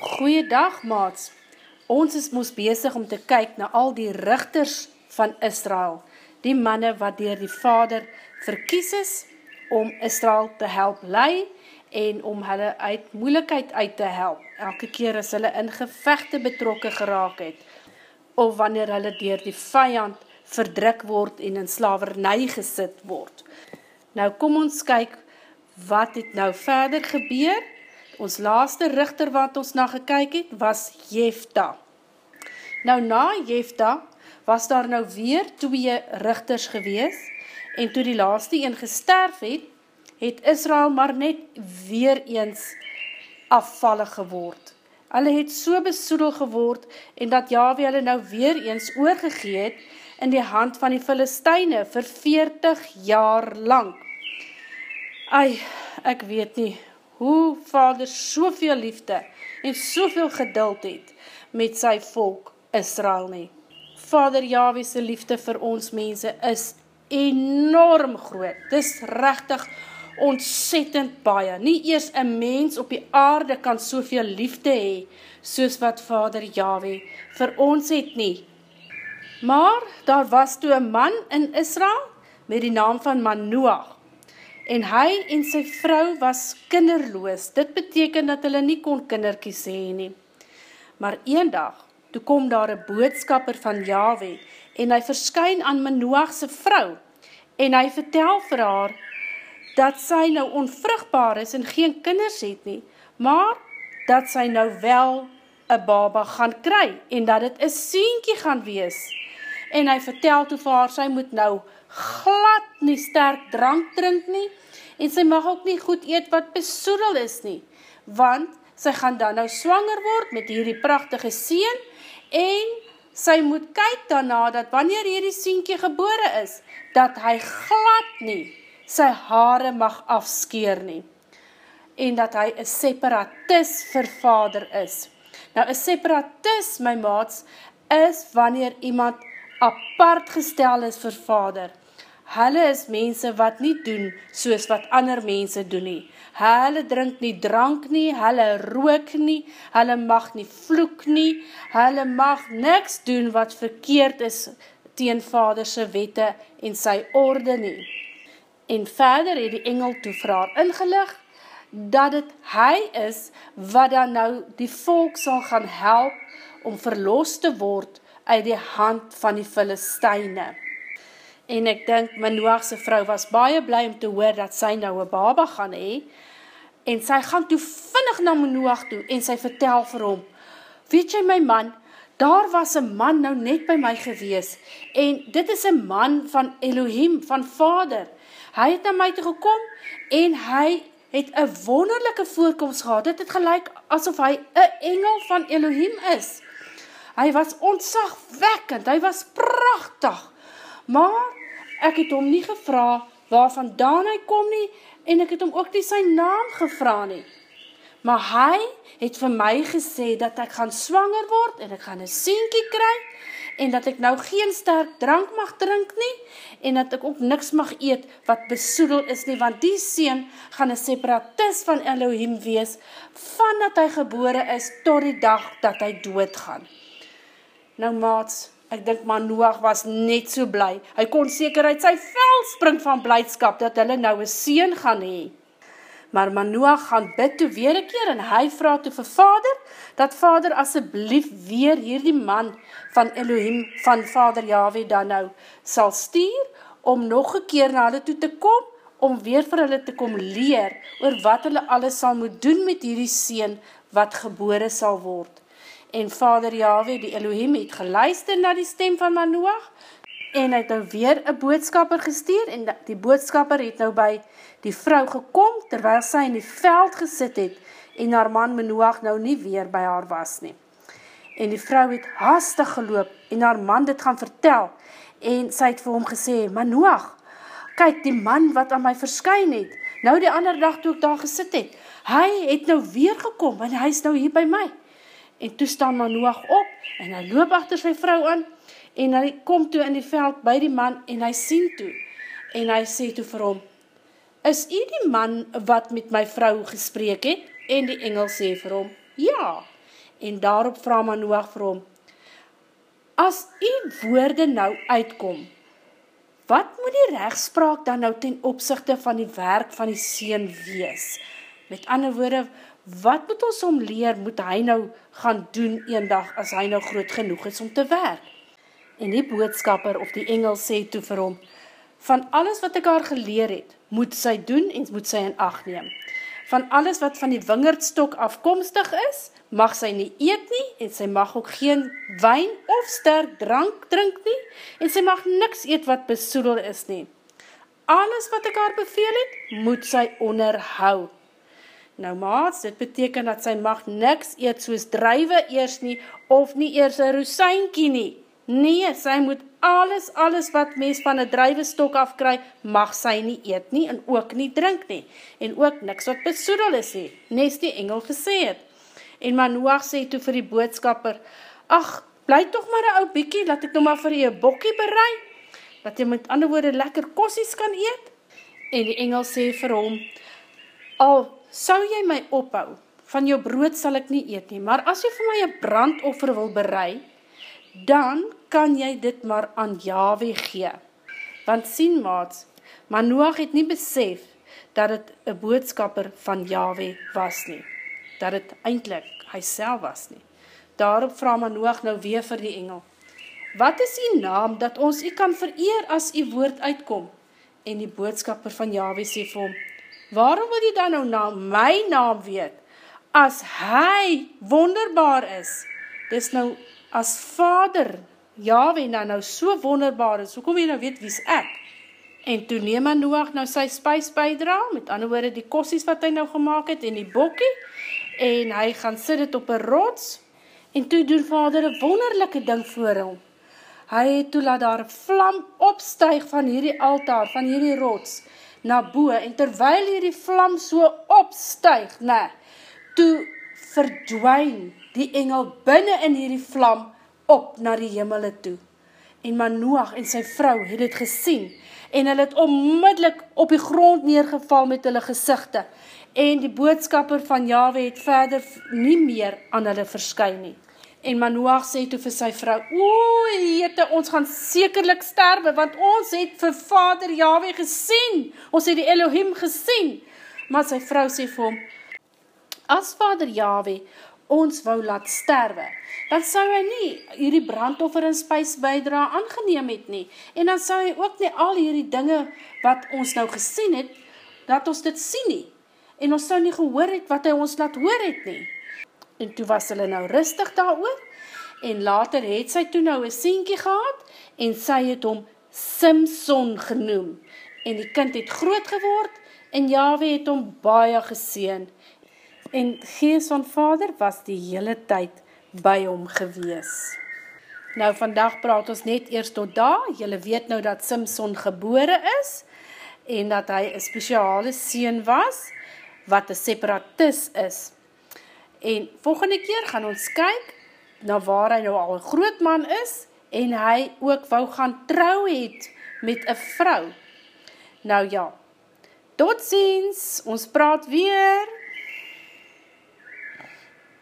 Goeiedag maats, ons is moes bezig om te kyk na al die richters van Israel, die manne wat dier die vader verkies is om Israel te help lei en om hulle uit moeilikheid uit te help, elke keer as hulle in gevechte betrokke geraak het, of wanneer hulle dier die vijand verdruk word en in slavernij gesit word. Nou kom ons kyk wat het nou verder gebeur, Ons laaste richter wat ons na gekyk het, was Jefta. Nou na Jefta was daar nou weer twee richters gewees, en toe die laaste een gesterf het, het Israel maar net weer eens afvallig geword. Hulle het so besoedel geword, en dat Yahweh hulle nou weer eens oorgegeet in die hand van die Filisteine vir 40 jaar lang. Ai, ek weet nie, hoe vader soveel liefde en soveel geduld het met sy volk Israel nie. Vader Yahweh's liefde vir ons mense is enorm groot. Dis rechtig ontzettend baie. Nie eers een mens op die aarde kan soveel liefde hee, soos wat vader Yahweh vir ons het nie. Maar daar was toe een man in Israel met die naam van Manoach en hy en sy vrou was kinderloos. Dit beteken dat hulle nie kon kinderkies heen nie. Maar een dag, toe kom daar een boodskapper van Yahweh, en hy verskyn aan Manoachse vrou, en hy vertel vir haar, dat sy nou onvrugbaar is en geen kinders het nie, maar dat sy nou wel een baba gaan kry, en dat het een sienkie gaan wees. En hy vertel toe vir haar, sy moet nou glad nie sterk drank drink nie, en sy mag ook nie goed eet wat besoedel is nie, want sy gaan dan nou swanger word met hierdie prachtige sien, en sy moet kyk daarna, dat wanneer hierdie sienkie gebore is, dat hy glad nie sy haare mag afskeer nie, en dat hy een separatis vir vader is. Nou, een separatis, my maats, is wanneer iemand apart gestel is vir vader, Hulle is mense wat nie doen soos wat ander mense doen nie. Hulle drink nie drank nie, hulle rook nie, hulle mag nie vloek nie, hulle mag niks doen wat verkeerd is teen vaderse wette en sy orde nie. En verder het die engel toe vir haar ingelig, dat het hy is wat dan nou die volk sal gaan help om verlos te word uit die hand van die Filisteine en ek dink Manoachse vrou was baie bly om te hoor dat sy nou een baba gaan hee, en sy gaan toe vinnig na Manoach toe, en sy vertel vir hom, weet jy my man, daar was een man nou net by my gewees, en dit is een man van Elohim, van vader, hy het na my toe gekom, en hy het een wonderlijke voorkomst gehad, dit het gelijk asof hy een engel van Elohim is, hy was ontzagwekkend, hy was prachtig, maar ek het hom nie gevra waar vandaan hy kom nie, en ek het hom ook nie sy naam gevra nie. Maar hy het vir my gesê dat ek gaan swanger word, en ek gaan een sienkie kry, en dat ek nou geen sterk drank mag drink nie, en dat ek ook niks mag eet wat besoedel is nie, want die sien gaan een separatist van Elohim wees, van dat hy gebore is, tot die dag dat hy doodgaan. Nou maats, Ek dink maar Noach was net so bly. Hy kon seker uit sy vel spring van blijdskap dat hulle nou een seen gaan hee. Maar Manoach gaan bid toe weer een keer en hy vraag toe vir vader, dat vader asseblief weer hierdie man van Elohim, van vader Yahweh dan nou, sal stuur om nog een keer na hulle toe te kom, om weer vir hulle te kom leer oor wat hulle alles sal moet doen met hierdie seen wat gebore sal word en vader Yahweh, die Elohim, het geluister na die stem van Manoach, en het nou weer een boodskapper gestuur, en die boodskapper het nou by die vrou gekom, terwyl sy in die veld gesit het, en haar man Manoach nou nie weer by haar was nie. En die vrou het haastig geloop, en haar man dit gaan vertel, en sy het vir hom gesê, Manoach, kyk die man wat aan my verskyn het, nou die ander dag toe ek daar gesit het, hy het nou weer gekom, en hy is nou hier by my, en toe staan Manoach op, en hy loop achter sy vrou aan, en hy kom toe in die veld by die man, en hy sien toe, en hy sê toe vir hom, is u die man wat met my vrou gespreek het? En die engel sê vir hom, ja, En daarop vraag Manoach vir hom, As die woorde nou uitkom, wat moet die rechtspraak dan nou ten opzichte van die werk van die seen wees? Met ander woorde, wat moet ons om leer, moet hy nou gaan doen een dag, as hy nou groot genoeg is om te werk? En die boodskapper of die engel sê toe vir hom, van alles wat ek haar geleer het, moet sy doen en moet sy in acht neem. Van alles wat van die wingerdstok afkomstig is, mag sy nie eet nie, en sy mag ook geen wijn of sterk drank drink nie, en sy mag niks eet wat besoedel is nie. Alles wat ek haar beveel het, moet sy onderhou. Nou maats, dit beteken dat sy mag niks eet soos drijwe eers nie, of nie eers een roesijnkie nie. Nee, sy moet alles, alles wat mens van een drijwestok afkry, mag sy nie eet nie en ook nie drink nie. En ook niks wat besoedel is nie, nes die engel gesê het. En Manoach sê toe vir die boodskapper, ach, bly toch maar een ou biekie, laat ek nou maar vir jy bokkie berei, dat jy met ander woorde lekker kossies kan eet. En die engel sê vir hom, al sou jy my ophou, van jou brood sal ek nie eet nie, maar as jy vir my een brandoffer wil berei, dan kan jy dit maar aan Yahweh gee. Want sien maats, Manoach het nie besef dat het een boodskapper van Yahweh was nie. Dat het eindelijk hy self was nie. Daarop vraag Manoach nou weer vir die engel. Wat is die naam dat ons u kan vereer as die woord uitkom? En die boodskapper van Yahweh sê vir hom, waarom wil jy dan nou na my naam weet? As hy wonderbaar is, dis nou as vader Yahweh nou nou so wonderbaar is, hoekom jy nou weet wie is ek? En toe neem hy Noach nou sy spuis bijdra, met ander woorde die kossies wat hy nou gemaakt het, en die bokkie, en hy gaan sit het op een rots, en toe doen vader een wonderlijke ding voor hom. Hy het toe laat daar vlam opstuig van hierdie altaar, van hierdie rots, na boe, en terwyl hierdie vlam so opstuig, ne, toe verdwijn die engel binnen in hierdie vlam op na die hemele toe. En Manoach en sy vrou het het gesien en hulle het onmiddellik op die grond neergeval met hulle gezichte en die boodskapper van Yahweh het verder nie meer aan hulle verskyn nie. En Manoach sê toe vir sy vrou, oe, jete, ons gaan sekerlik sterwe, want ons het vir vader Yahweh gesien, ons het die Elohim gesien. Maar sy vrou sê vir hom, as vader Yahweh ons wou laat sterwe, dan sou hy nie hierdie brandoffer en spuis bijdra aangeneem het nie, en dan sou hy ook nie al hierdie dinge wat ons nou gesien het, dat ons dit sien nie, en ons sou nie gehoor het wat hy ons laat hoor het nie. En toe was hulle nou rustig daar oor, en later het sy toe nou een sienkie gehad, en sy het hom Simson genoem, en die kind het groot geword, en Yahweh het hom baie geseen, en gees van vader was die hele tyd by hom gewees. Nou vandag praat ons net eerst tot daar, jylle weet nou dat Simpson gebore is, en dat hy een speciale sien was, wat een separatist is. En volgende keer gaan ons kyk, na waar hy nou al een groot man is, en hy ook wou gaan trouw het met een vrou. Nou ja, tot ziens, ons praat weer.